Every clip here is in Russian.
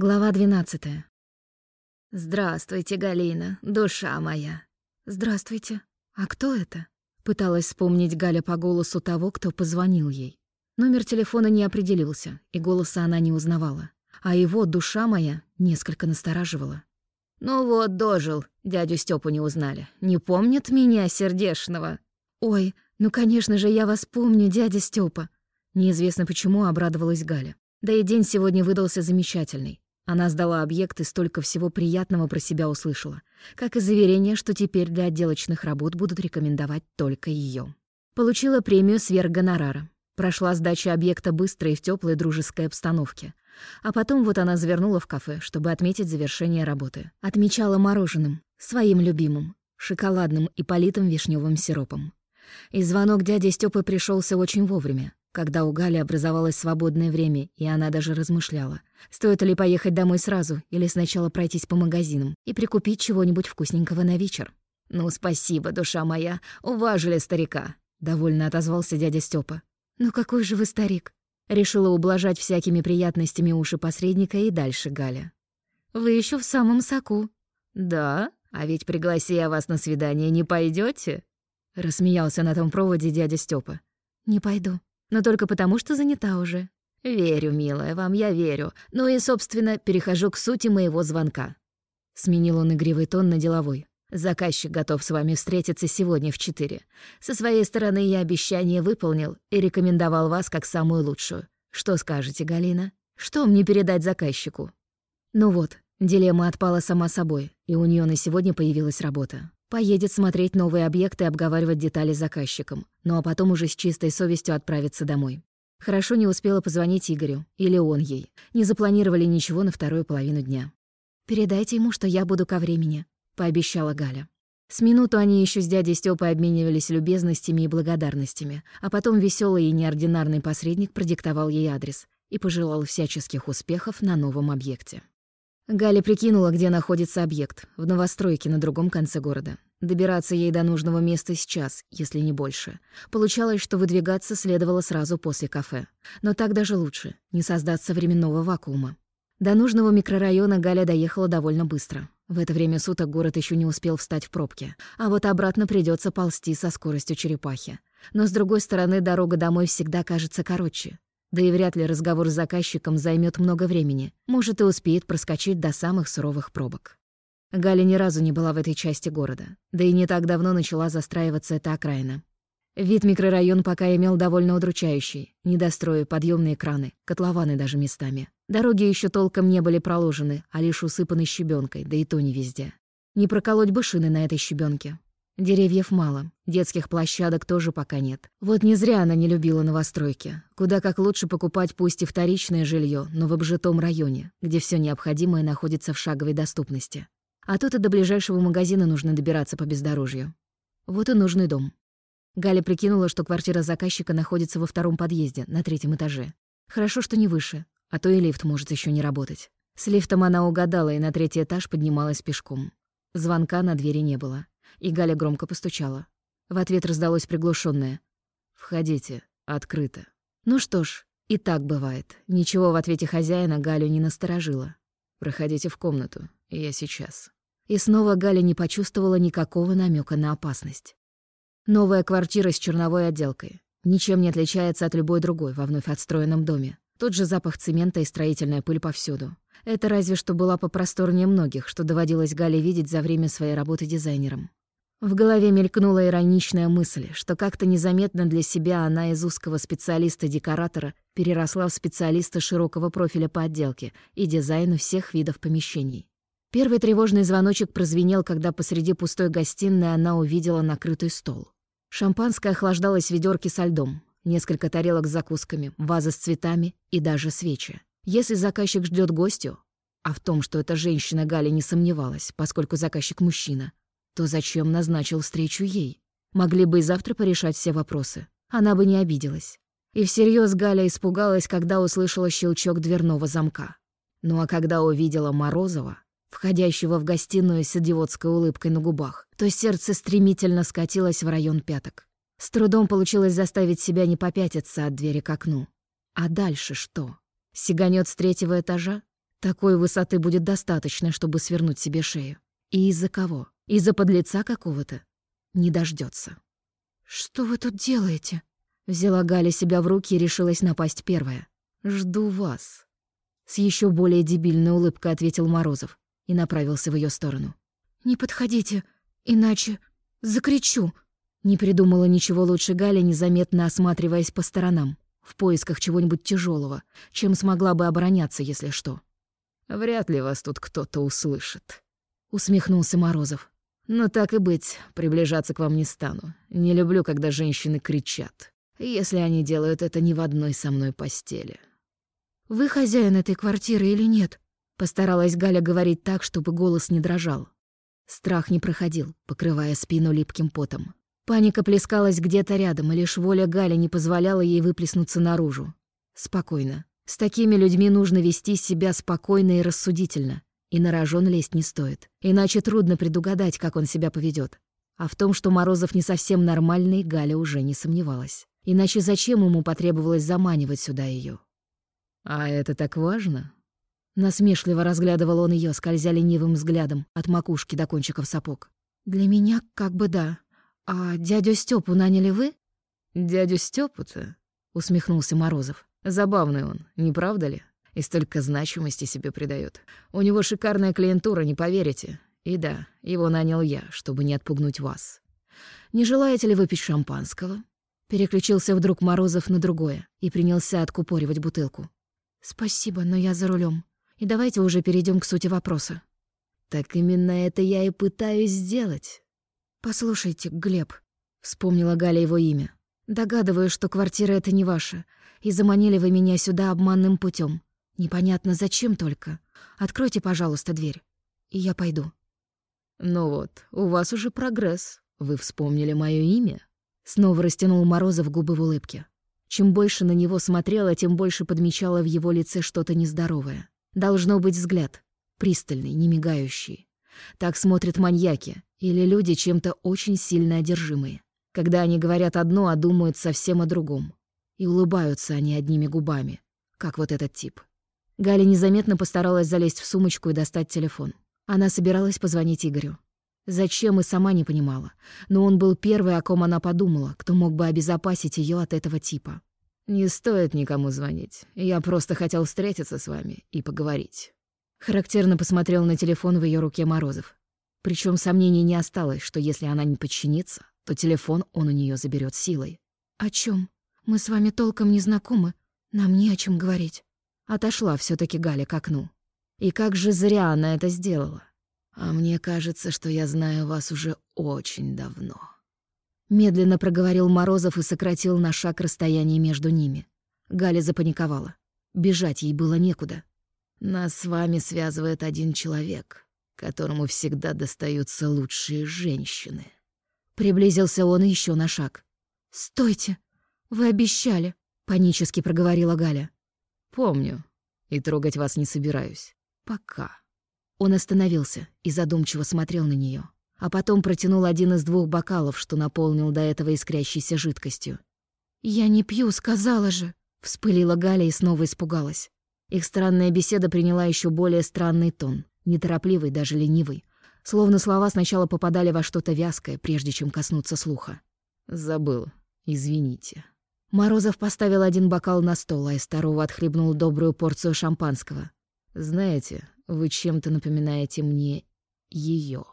Глава 12. «Здравствуйте, Галина, душа моя». «Здравствуйте. А кто это?» Пыталась вспомнить Галя по голосу того, кто позвонил ей. Номер телефона не определился, и голоса она не узнавала. А его душа моя несколько настораживала. «Ну вот, дожил, дядю Стёпу не узнали. Не помнит меня, сердешного?» «Ой, ну, конечно же, я вас помню, дядя Стёпа». Неизвестно почему обрадовалась Галя. Да и день сегодня выдался замечательный. Она сдала объект и столько всего приятного про себя услышала, как и заверение, что теперь для отделочных работ будут рекомендовать только ее. Получила премию сверх гонорара. Прошла сдача объекта быстро и в теплой дружеской обстановке. А потом вот она завернула в кафе, чтобы отметить завершение работы. Отмечала мороженым, своим любимым, шоколадным и политым вишневым сиропом. И звонок дяди Стёпы пришелся очень вовремя когда у Гали образовалось свободное время, и она даже размышляла, стоит ли поехать домой сразу или сначала пройтись по магазинам и прикупить чего-нибудь вкусненького на вечер. «Ну, спасибо, душа моя, уважили старика», — довольно отозвался дядя Степа. «Ну какой же вы старик?» Решила ублажать всякими приятностями уши посредника и дальше Галя. «Вы еще в самом соку». «Да? А ведь пригласи я вас на свидание, не пойдете? Рассмеялся на том проводе дядя Степа. «Не пойду», но только потому, что занята уже. Верю, милая, вам я верю. Ну и, собственно, перехожу к сути моего звонка. Сменил он игривый тон на деловой. Заказчик готов с вами встретиться сегодня в четыре. Со своей стороны я обещание выполнил и рекомендовал вас как самую лучшую. Что скажете, Галина? Что мне передать заказчику? Ну вот, дилемма отпала сама собой, и у нее на сегодня появилась работа. Поедет смотреть новые объекты и обговаривать детали с заказчиком, ну а потом уже с чистой совестью отправиться домой. Хорошо не успела позвонить Игорю, или он ей. Не запланировали ничего на вторую половину дня. «Передайте ему, что я буду ко времени», — пообещала Галя. С минуту они еще с дядей Стёпой обменивались любезностями и благодарностями, а потом веселый и неординарный посредник продиктовал ей адрес и пожелал всяческих успехов на новом объекте. Галя прикинула, где находится объект, в новостройке на другом конце города. Добираться ей до нужного места сейчас, если не больше. Получалось, что выдвигаться следовало сразу после кафе. Но так даже лучше, не создаться временного вакуума. До нужного микрорайона Галя доехала довольно быстро. В это время суток город еще не успел встать в пробке, а вот обратно придется ползти со скоростью черепахи. Но, с другой стороны, дорога домой всегда кажется короче. Да и вряд ли разговор с заказчиком займет много времени. Может, и успеет проскочить до самых суровых пробок. Галя ни разу не была в этой части города. Да и не так давно начала застраиваться эта окраина. Вид микрорайон пока имел довольно удручающий. Недострои, подъемные краны, котлованы даже местами. Дороги еще толком не были проложены, а лишь усыпаны щебенкой, да и то не везде. Не проколоть бы шины на этой щебенке. Деревьев мало, детских площадок тоже пока нет. Вот не зря она не любила новостройки. Куда как лучше покупать пусть и вторичное жилье, но в обжитом районе, где все необходимое находится в шаговой доступности. А тут и до ближайшего магазина нужно добираться по бездорожью. Вот и нужный дом. Галя прикинула, что квартира заказчика находится во втором подъезде, на третьем этаже. Хорошо, что не выше, а то и лифт может еще не работать. С лифтом она угадала и на третий этаж поднималась пешком. Звонка на двери не было и Галя громко постучала. В ответ раздалось приглушенное: «Входите, открыто». Ну что ж, и так бывает. Ничего в ответе хозяина Галю не насторожило. «Проходите в комнату, я сейчас». И снова Галя не почувствовала никакого намека на опасность. Новая квартира с черновой отделкой. Ничем не отличается от любой другой во вновь отстроенном доме. Тот же запах цемента и строительная пыль повсюду. Это разве что была попросторнее многих, что доводилось Гале видеть за время своей работы дизайнером. В голове мелькнула ироничная мысль, что как-то незаметно для себя она из узкого специалиста-декоратора переросла в специалиста широкого профиля по отделке и дизайну всех видов помещений. Первый тревожный звоночек прозвенел, когда посреди пустой гостиной она увидела накрытый стол. Шампанское охлаждалось в ведёрке со льдом, несколько тарелок с закусками, ваза с цветами и даже свечи. Если заказчик ждёт гостю, а в том, что эта женщина Галя не сомневалась, поскольку заказчик мужчина, то зачем назначил встречу ей? Могли бы и завтра порешать все вопросы. Она бы не обиделась. И всерьез Галя испугалась, когда услышала щелчок дверного замка. Ну а когда увидела Морозова, входящего в гостиную с идиотской улыбкой на губах, то сердце стремительно скатилось в район пяток. С трудом получилось заставить себя не попятиться от двери к окну. А дальше что? Сиганет с третьего этажа? Такой высоты будет достаточно, чтобы свернуть себе шею. И из-за кого? Из-за подлеца какого-то? Не дождется. «Что вы тут делаете?» Взяла Галя себя в руки и решилась напасть первая. «Жду вас». С еще более дебильной улыбкой ответил Морозов и направился в ее сторону. «Не подходите, иначе закричу». Не придумала ничего лучше Галя, незаметно осматриваясь по сторонам, в поисках чего-нибудь тяжелого, чем смогла бы обороняться, если что. «Вряд ли вас тут кто-то услышит», — усмехнулся Морозов. «Но так и быть, приближаться к вам не стану. Не люблю, когда женщины кричат, если они делают это не в одной со мной постели». «Вы хозяин этой квартиры или нет?» Постаралась Галя говорить так, чтобы голос не дрожал. Страх не проходил, покрывая спину липким потом. Паника плескалась где-то рядом, и лишь воля Галя не позволяла ей выплеснуться наружу. Спокойно. С такими людьми нужно вести себя спокойно и рассудительно. И на рожон лезть не стоит. Иначе трудно предугадать, как он себя поведет. А в том, что Морозов не совсем нормальный, Галя уже не сомневалась. Иначе зачем ему потребовалось заманивать сюда ее? «А это так важно?» Насмешливо разглядывал он ее, скользя ленивым взглядом от макушки до кончиков сапог. «Для меня как бы да», «А дядю Стёпу наняли вы?» «Дядю Стёпу-то?» — усмехнулся Морозов. «Забавный он, не правда ли? И столько значимости себе придает. У него шикарная клиентура, не поверите. И да, его нанял я, чтобы не отпугнуть вас. Не желаете ли выпить шампанского?» Переключился вдруг Морозов на другое и принялся откупоривать бутылку. «Спасибо, но я за рулем. И давайте уже перейдем к сути вопроса». «Так именно это я и пытаюсь сделать. «Послушайте, Глеб», — вспомнила Галя его имя. «Догадываюсь, что квартира эта не ваша, и заманили вы меня сюда обманным путем. Непонятно, зачем только. Откройте, пожалуйста, дверь, и я пойду». «Ну вот, у вас уже прогресс. Вы вспомнили мое имя?» Снова растянул Морозов губы в улыбке. Чем больше на него смотрела, тем больше подмечала в его лице что-то нездоровое. Должно быть взгляд, пристальный, не мигающий. Так смотрят маньяки, или люди чем-то очень сильно одержимые, когда они говорят одно, а думают совсем о другом. И улыбаются они одними губами, как вот этот тип. Галя незаметно постаралась залезть в сумочку и достать телефон. Она собиралась позвонить Игорю. Зачем и сама не понимала, но он был первый, о ком она подумала, кто мог бы обезопасить ее от этого типа. «Не стоит никому звонить. Я просто хотел встретиться с вами и поговорить». Характерно посмотрел на телефон в ее руке Морозов. Причем сомнений не осталось, что если она не подчинится, то телефон он у нее заберет силой. «О чем? Мы с вами толком не знакомы. Нам не о чем говорить». Отошла все таки Галя к окну. И как же зря она это сделала. А мне кажется, что я знаю вас уже очень давно. Медленно проговорил Морозов и сократил на шаг расстояние между ними. Галя запаниковала. Бежать ей было некуда. Нас с вами связывает один человек которому всегда достаются лучшие женщины. Приблизился он еще на шаг. «Стойте! Вы обещали!» — панически проговорила Галя. «Помню. И трогать вас не собираюсь. Пока». Он остановился и задумчиво смотрел на нее, а потом протянул один из двух бокалов, что наполнил до этого искрящейся жидкостью. «Я не пью, сказала же!» — вспылила Галя и снова испугалась. Их странная беседа приняла еще более странный тон неторопливый, даже ленивый. Словно слова сначала попадали во что-то вязкое, прежде чем коснуться слуха. «Забыл. Извините». Морозов поставил один бокал на стол, а из второго отхлебнул добрую порцию шампанского. «Знаете, вы чем-то напоминаете мне ее.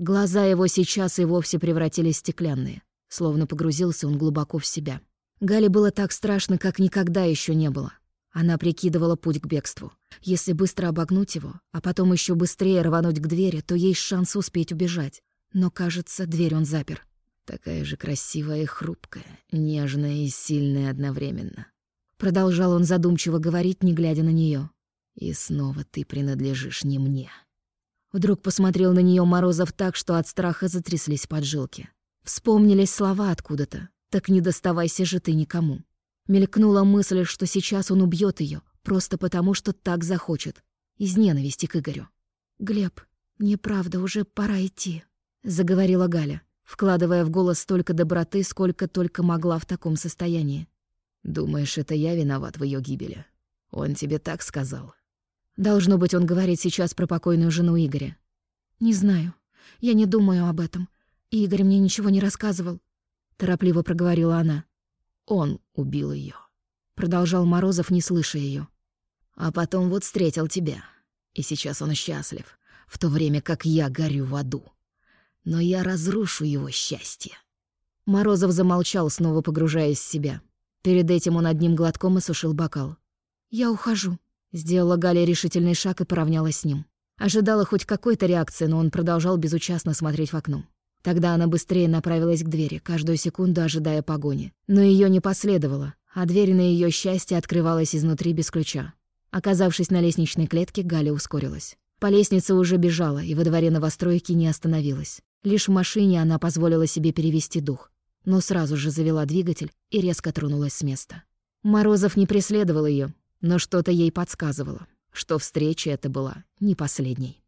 Глаза его сейчас и вовсе превратились в стеклянные, словно погрузился он глубоко в себя. Гале было так страшно, как никогда еще не было. Она прикидывала путь к бегству. Если быстро обогнуть его, а потом еще быстрее рвануть к двери, то есть шанс успеть убежать. Но, кажется, дверь он запер. Такая же красивая и хрупкая, нежная и сильная одновременно. Продолжал он задумчиво говорить, не глядя на нее. «И снова ты принадлежишь не мне». Вдруг посмотрел на нее Морозов так, что от страха затряслись поджилки. Вспомнились слова откуда-то. «Так не доставайся же ты никому». Мелькнула мысль, что сейчас он убьет ее, просто потому, что так захочет. Из ненависти к Игорю. «Глеб, мне правда уже пора идти», — заговорила Галя, вкладывая в голос столько доброты, сколько только могла в таком состоянии. «Думаешь, это я виноват в ее гибели? Он тебе так сказал?» Должно быть, он говорит сейчас про покойную жену Игоря. «Не знаю. Я не думаю об этом. Игорь мне ничего не рассказывал», — торопливо проговорила она. «Он убил ее, продолжал Морозов, не слыша ее. «А потом вот встретил тебя. И сейчас он счастлив, в то время как я горю в аду. Но я разрушу его счастье». Морозов замолчал, снова погружаясь в себя. Перед этим он одним глотком осушил бокал. «Я ухожу», — сделала Галя решительный шаг и поравнялась с ним. Ожидала хоть какой-то реакции, но он продолжал безучастно смотреть в окно. Тогда она быстрее направилась к двери, каждую секунду ожидая погони. Но ее не последовало, а дверь на ее счастье открывалась изнутри без ключа. Оказавшись на лестничной клетке, Галя ускорилась. По лестнице уже бежала и во дворе новостройки не остановилась. Лишь в машине она позволила себе перевести дух, но сразу же завела двигатель и резко тронулась с места. Морозов не преследовал ее, но что-то ей подсказывало что встреча эта была не последней.